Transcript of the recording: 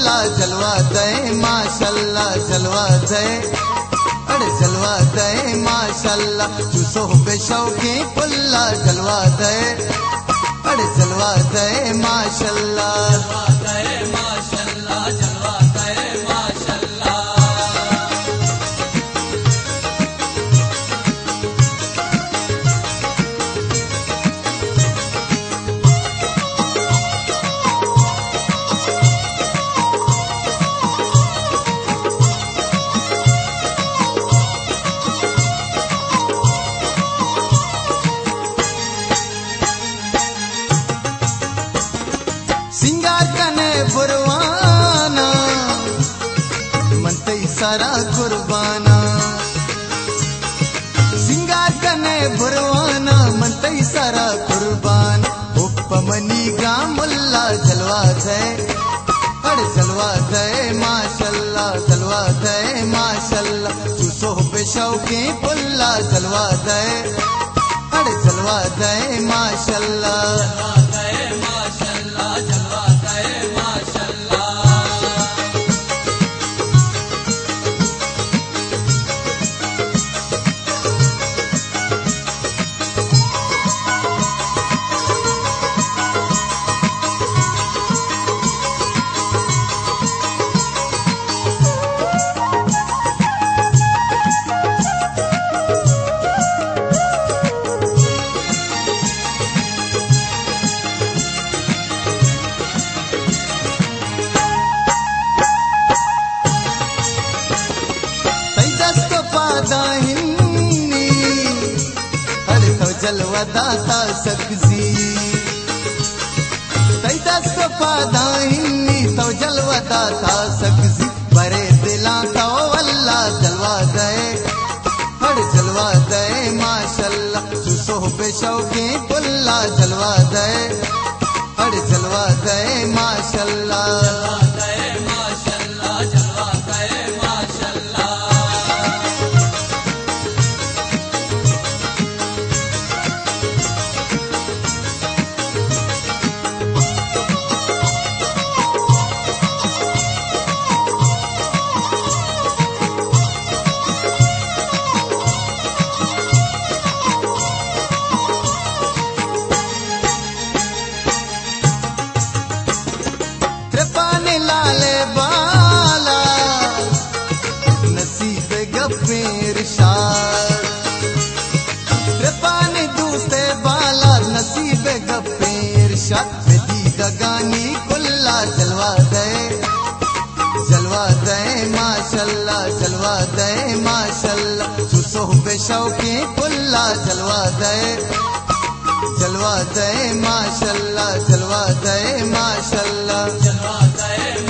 पुल्ला जलवा दे, माशाल्लाह जलवा दे। अरे जलवा दे, माशल्लाह चूसो बेशौकी पुल्ला जलवा दे। अरे जलवा दे, माशल्लाह। कने बुरवाना मनते सारा कुर्बाना। सिंगार कने बुरवाना मनते सारा कुर्बान। उपमनी गा मुल्ला जलवा दे अरे जलवा दे, माशल्लाह, जलवा दे, माशल्लाह। चूसो बेशौकी पुल्ला जलवा दे अरे जलवा दे, माशल्लाह। पादाहिनी हर तो जलवा दाता सकजी तैदस्त पादाहिनी तो जलवा दाता सकजी बरे दिला तो अल्लाह, जलवा गए हर जलवा गए माशल्लाह। सुसो बेशौकी पुल्ला, जलवा गए हर जलवा गए गगानी कुल्ला जलवा दे। जलवा दे, माशल्लाह, जलवा दे, माशल्लाह। सुसो बेशौकी कुल्ला जलवा दे। जलवा दे, माशल्लाह, जलवा दे, माशल्लाह। जलवा गए